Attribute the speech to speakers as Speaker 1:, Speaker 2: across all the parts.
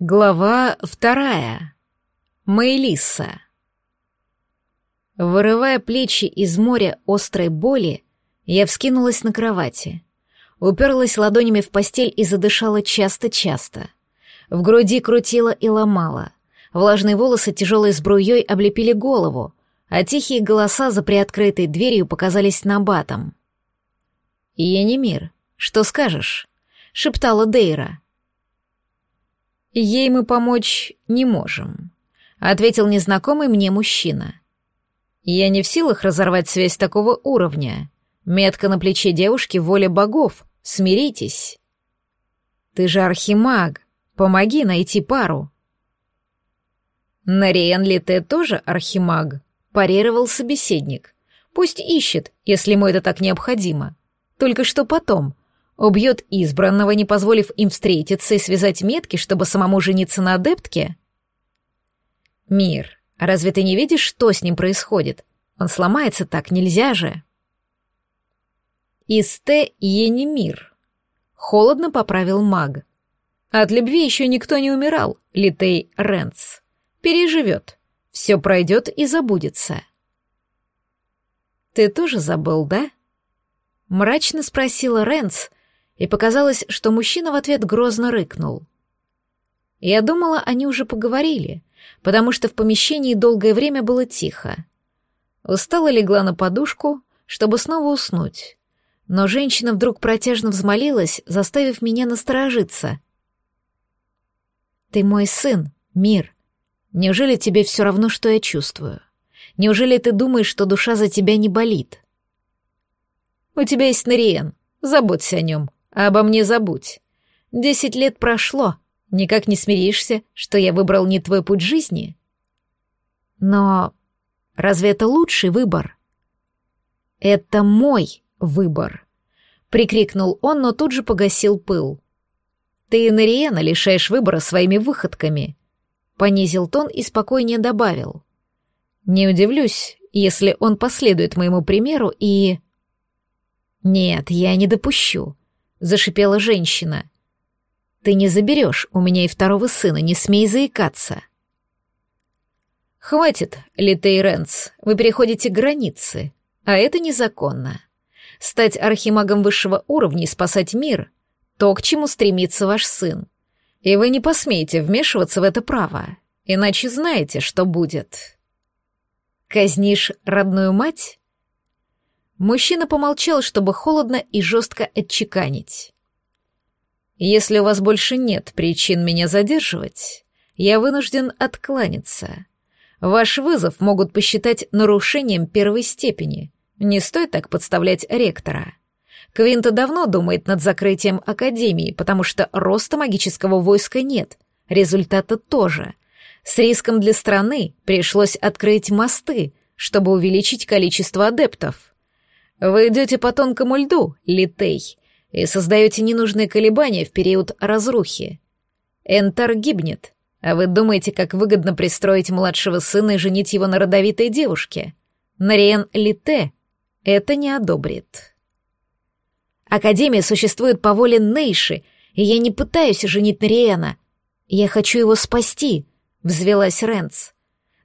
Speaker 1: Глава вторая. Мэйлиса. Вырывая плечи из моря острой боли, я вскинулась на кровати, уперлась ладонями в постель и задышала часто-часто. В груди крутила и ломала. Влажные волосы тяжелой сбруей облепили голову, а тихие голоса за приоткрытой дверью показались набатом. «Я не мир. Что скажешь?» — шептала Дейра. «Ей мы помочь не можем», — ответил незнакомый мне мужчина. «Я не в силах разорвать связь такого уровня. Метка на плече девушки — воля богов. Смиритесь». «Ты же архимаг. Помоги найти пару». «Нариен ли ты тоже архимаг?» — парировал собеседник. «Пусть ищет, если ему это так необходимо. Только что потом, Убьет избранного, не позволив им встретиться и связать метки, чтобы самому жениться на адептке? Мир, разве ты не видишь, что с ним происходит? Он сломается так, нельзя же. Исте не мир. Холодно поправил маг. От любви еще никто не умирал, Литей Ренц. Переживет. Все пройдет и забудется. Ты тоже забыл, да? Мрачно спросила Ренц, и показалось, что мужчина в ответ грозно рыкнул. Я думала, они уже поговорили, потому что в помещении долгое время было тихо. Устала легла на подушку, чтобы снова уснуть, но женщина вдруг протяжно взмолилась, заставив меня насторожиться. «Ты мой сын, Мир. Неужели тебе все равно, что я чувствую? Неужели ты думаешь, что душа за тебя не болит?» «У тебя есть Нариен, заботься о нем», обо мне забудь. Десять лет прошло, никак не смиришься, что я выбрал не твой путь жизни. Но разве это лучший выбор? Это мой выбор, прикрикнул он, но тут же погасил пыл. Ты Нариена лишаешь выбора своими выходками, понизил тон и спокойнее добавил. Не удивлюсь, если он последует моему примеру и... Нет, я не допущу. — зашипела женщина. «Ты не заберешь у меня и второго сына, не смей заикаться». «Хватит, Литей Ренц, вы переходите границы, а это незаконно. Стать архимагом высшего уровня и спасать мир — то, к чему стремится ваш сын. И вы не посмеете вмешиваться в это право, иначе знаете, что будет». «Казнишь родную мать?» Мужчина помолчал, чтобы холодно и жестко отчеканить. «Если у вас больше нет причин меня задерживать, я вынужден откланяться. Ваш вызов могут посчитать нарушением первой степени. Не стоит так подставлять ректора. Квинта давно думает над закрытием Академии, потому что роста магического войска нет, результата тоже. С риском для страны пришлось открыть мосты, чтобы увеличить количество адептов. Вы идете по тонкому льду, Литей, и создаете ненужные колебания в период разрухи. Энтар гибнет, а вы думаете, как выгодно пристроить младшего сына и женить его на родовитой девушке. Нариен Лите это не одобрит. Академия существует по воле Нейши, и я не пытаюсь женить Нариена. Я хочу его спасти, — взвелась Ренц.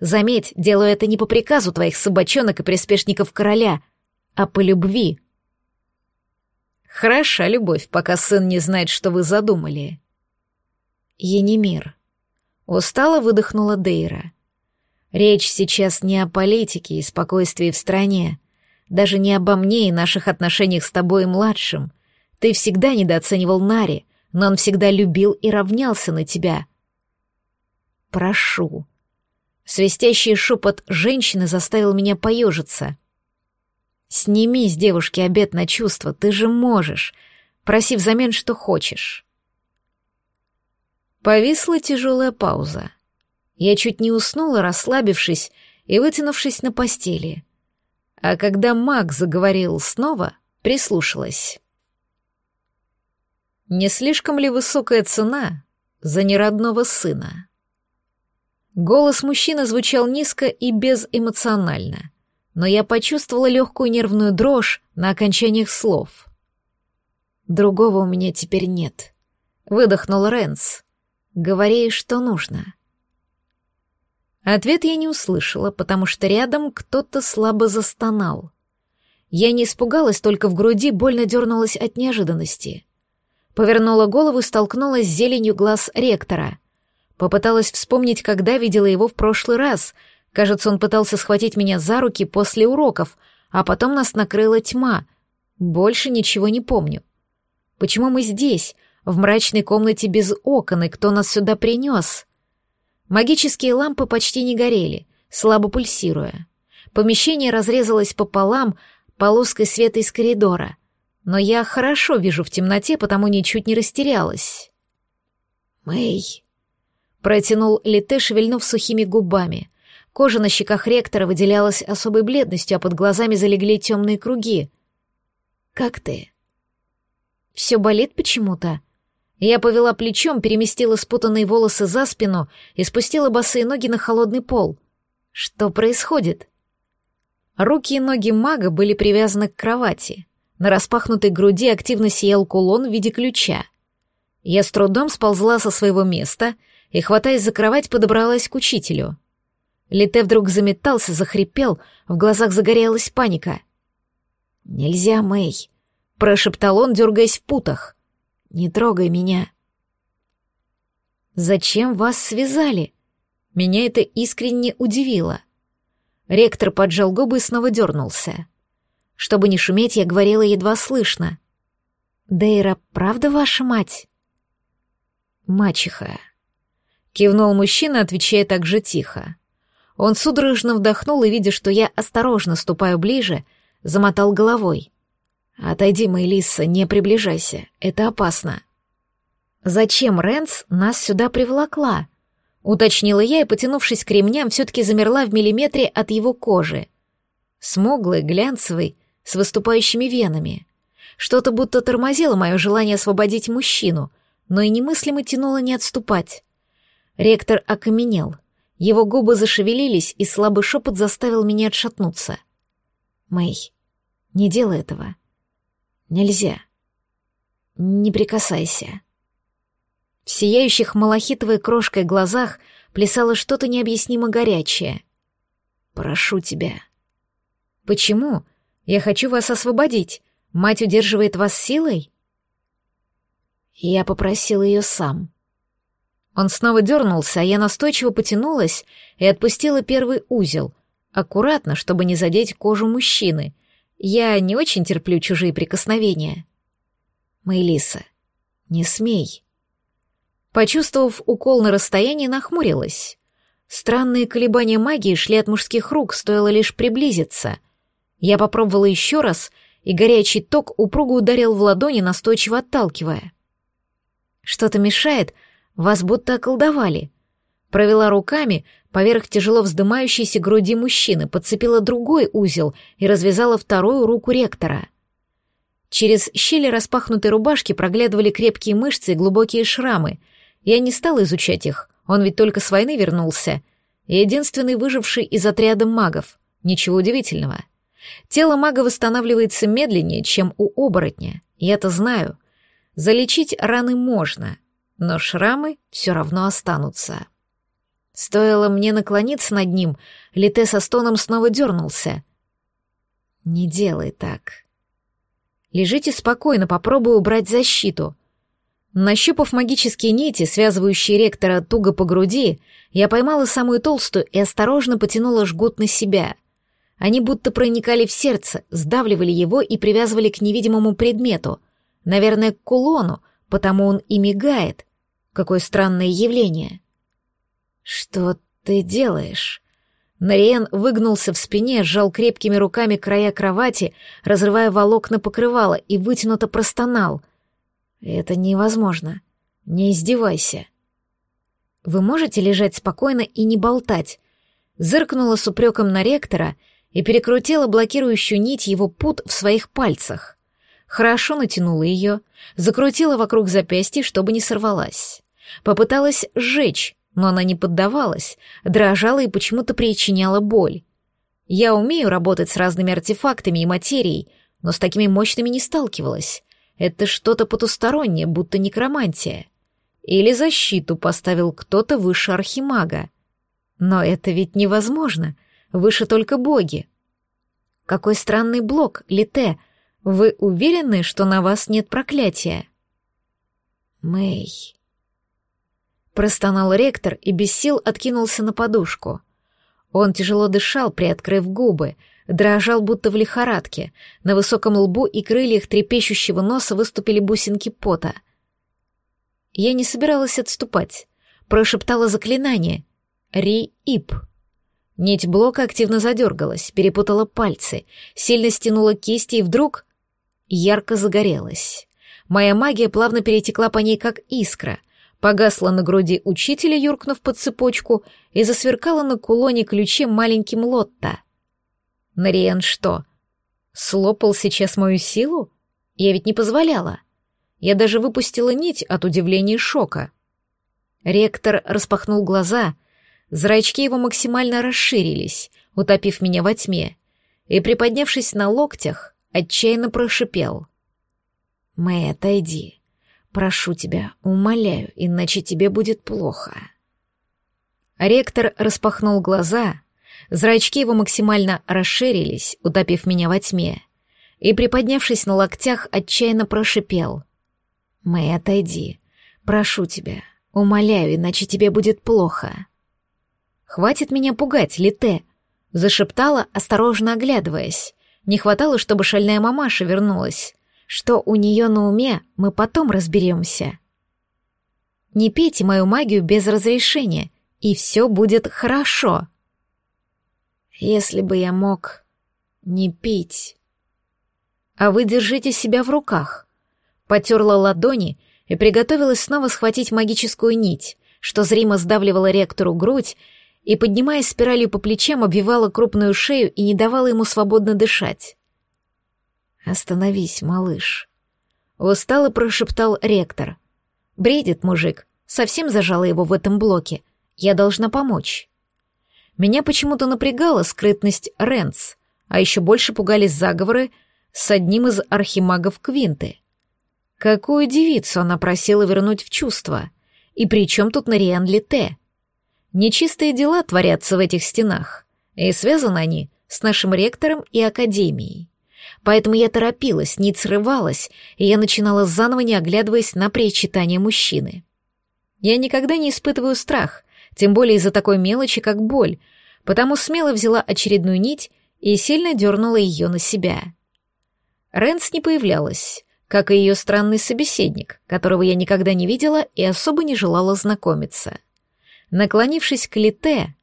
Speaker 1: Заметь, делаю это не по приказу твоих собачонок и приспешников короля — а по любви. Хороша любовь, пока сын не знает, что вы задумали. Енимир. Устало выдохнула Дейра. Речь сейчас не о политике и спокойствии в стране, даже не обо мне и наших отношениях с тобой младшим. Ты всегда недооценивал Нари, но он всегда любил и равнялся на тебя. Прошу. Свистящий шепот женщины заставил меня поежиться. Сними с девушки обет на чувства, ты же можешь. Проси взамен, что хочешь. Повисла тяжелая пауза. Я чуть не уснула, расслабившись и вытянувшись на постели. А когда маг заговорил снова, прислушалась. Не слишком ли высокая цена за неродного сына? Голос мужчины звучал низко и безэмоционально но я почувствовала легкую нервную дрожь на окончаниях слов. «Другого у меня теперь нет», — выдохнул Ренс. Говори, что нужно». Ответ я не услышала, потому что рядом кто-то слабо застонал. Я не испугалась, только в груди больно дернулась от неожиданности. Повернула голову и столкнулась с зеленью глаз ректора. Попыталась вспомнить, когда видела его в прошлый раз. Кажется, он пытался схватить меня за руки после уроков, а потом нас накрыла тьма. Больше ничего не помню. Почему мы здесь, в мрачной комнате без окон, и кто нас сюда принес? Магические лампы почти не горели, слабо пульсируя. Помещение разрезалось пополам полоской света из коридора, но я хорошо вижу в темноте, потому ничуть не растерялась. «Мэй!» — протянул Лите, шевельнув сухими губами. Кожа на щеках ректора выделялась особой бледностью, а под глазами залегли темные круги. «Как ты?» «Все болит почему-то?» Я повела плечом, переместила спутанные волосы за спину и спустила босые ноги на холодный пол. Что происходит? Руки и ноги мага были привязаны к кровати. На распахнутой груди активно сиял кулон в виде ключа. Я с трудом сползла со своего места и, хватаясь за кровать, подобралась к учителю. Лите вдруг заметался, захрипел, в глазах загорелась паника. «Нельзя, Мэй», — прошептал он, дергаясь в путах. Не трогай меня. Зачем вас связали? Меня это искренне удивило. Ректор поджал губы и снова дернулся. Чтобы не шуметь, я говорила едва слышно. «Дейра, правда ваша мать?» «Мачеха», — кивнул мужчина, отвечая так же тихо. Он судорожно вдохнул и, видя, что я осторожно ступаю ближе, замотал головой. «Отойди, Мэйлиса, не приближайся, это опасно». «Зачем Рэнс нас сюда приволокла?» — уточнила я и, потянувшись к ремням, все-таки замерла в миллиметре от его кожи. Смуглый, глянцевый, с выступающими венами. Что-то будто тормозило мое желание освободить мужчину, но и немыслимо тянуло не отступать. Ректор окаменел. Его губы зашевелились, и слабый шепот заставил меня отшатнуться. «Мэй, не делай этого. Нельзя. Не прикасайся. В сияющих малахитовой крошкой глазах плясало что-то необъяснимо горячее. «Прошу тебя». «Почему? Я хочу вас освободить. Мать удерживает вас силой?» Я попросил ее сам. Он снова дернулся, а я настойчиво потянулась и отпустила первый узел, аккуратно, чтобы не задеть кожу мужчины, я не очень терплю чужие прикосновения. Мэйлиса, не смей. Почувствовав укол на расстоянии, нахмурилась. Странные колебания магии шли от мужских рук, стоило лишь приблизиться. Я попробовала еще раз, и горячий ток упруго ударил в ладони, настойчиво отталкивая. Что-то мешает, вас будто околдовали. Провела руками, поверх тяжело вздымающейся груди мужчины, подцепила другой узел и развязала вторую руку ректора. Через щели распахнутой рубашки проглядывали крепкие мышцы и глубокие шрамы. Я не стала изучать их, он ведь только с войны вернулся. Единственный выживший из отряда магов. Ничего удивительного. Тело мага восстанавливается медленнее, чем у оборотня. Я-то знаю. Залечить раны можно, но шрамы все равно останутся. Стоило мне наклониться над ним, Лите со стоном снова дернулся. «Не делай так». «Лежите спокойно, попробую убрать защиту». Нащупав магические нити, связывающие ректора туго по груди, я поймала самую толстую и осторожно потянула жгут на себя. Они будто проникали в сердце, сдавливали его и привязывали к невидимому предмету. Наверное, к кулону, потому он и мигает. Какое странное явление. «Что ты делаешь?» Нариен выгнулся в спине, сжал крепкими руками края кровати, разрывая волокна покрывала, и вытянуто простонал. «Это невозможно. Не издевайся». «Вы можете лежать спокойно и не болтать?» Зыркнула с упреком на ректора и перекрутила блокирующую нить его пут в своих пальцах. Хорошо натянула ее, закрутила вокруг запястья, чтобы не сорвалась. Попыталась сжечь, но она не поддавалась, дрожала и почему-то причиняла боль. Я умею работать с разными артефактами и материей, но с такими мощными не сталкивалась. Это что-то потустороннее, будто некромантия. Или защиту поставил кто-то выше архимага. Но это ведь невозможно, выше только боги. Какой странный блок, Лите. Вы уверены, что на вас нет проклятия? Мэй. Простонал ректор и без сил откинулся на подушку. Он тяжело дышал, приоткрыв губы, дрожал будто в лихорадке. На высоком лбу и крыльях трепещущего носа выступили бусинки пота. Я не собиралась отступать. Прошептала заклинание. «Ри-ип». Нить блока активно задергалась, перепутала пальцы, сильно стянула кисти и вдруг ярко загорелась. Моя магия плавно перетекла по ней, как искра, погасла на груди учителя, юркнув под цепочку, и засверкала на кулоне ключе маленьким Лотта. Нариен что, слопал сейчас мою силу? Я ведь не позволяла. Я даже выпустила нить от удивления и шока. Ректор распахнул глаза, зрачки его максимально расширились, утопив меня во тьме, и, приподнявшись на локтях, отчаянно прошипел. «Мэй, отойди. Прошу тебя, умоляю, иначе тебе будет плохо». Ректор распахнул глаза, зрачки его максимально расширились, утопив меня во тьме, и, приподнявшись на локтях, отчаянно прошипел. «Мэй, отойди. Прошу тебя, умоляю, иначе тебе будет плохо». «Хватит меня пугать, Лите!» — зашептала, осторожно оглядываясь. Не хватало, чтобы шальная мамаша вернулась. Что у нее на уме, мы потом разберемся. Не пейте мою магию без разрешения, и все будет хорошо. Если бы я мог не пить. А вы держите себя в руках. Потерла ладони и приготовилась снова схватить магическую нить, что зримо сдавливала ректору грудь и, поднимаясь спиралью по плечам, обвивала крупную шею и не давала ему свободно дышать. «Остановись, малыш», — устало прошептал ректор. «Бредит мужик, совсем зажала его в этом блоке. Я должна помочь». Меня почему-то напрягала скрытность Ренц, а еще больше пугались заговоры с одним из архимагов Квинты. Какую девицу она просила вернуть в чувство? И при чем тут Нариан Лите? Нечистые дела творятся в этих стенах, и связаны они с нашим ректором и академией. Поэтому я торопилась, не срывалась, и я начинала заново, не оглядываясь на причитание мужчины. Я никогда не испытываю страх, тем более из-за такой мелочи, как боль, потому смело взяла очередную нить и сильно дернула ее на себя. Рэнс не появлялась, как и ее странный собеседник, которого я никогда не видела и особо не желала знакомиться. Наклонившись к Лите,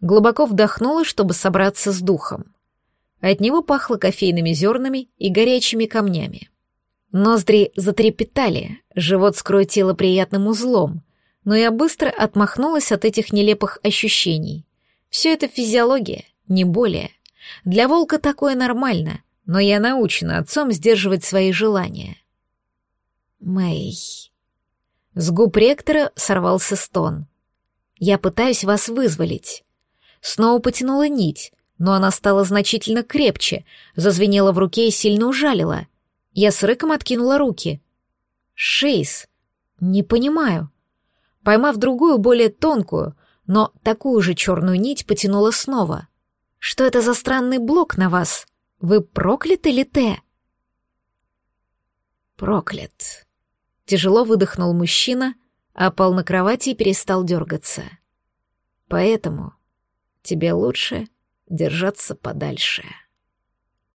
Speaker 1: глубоко вдохнула, чтобы собраться с духом. От него пахло кофейными зернами и горячими камнями. Ноздри затрепетали, живот скрутило приятным узлом, но я быстро отмахнулась от этих нелепых ощущений. Все это физиология, не более. Для волка такое нормально, но я научена отцом сдерживать свои желания. Мэй. С губ ректора сорвался стон. Я пытаюсь вас вызволить. Снова потянула нить, но она стала значительно крепче, зазвенела в руке и сильно ужалила. Я с рыком откинула руки. «Шейс, не понимаю». Поймав другую, более тонкую, но такую же черную нить потянула снова. «Что это за странный блок на вас? Вы прокляты ли те?» «Проклят». Тяжело выдохнул мужчина, опал на кровати и перестал дергаться. «Поэтому тебе лучше держаться подальше.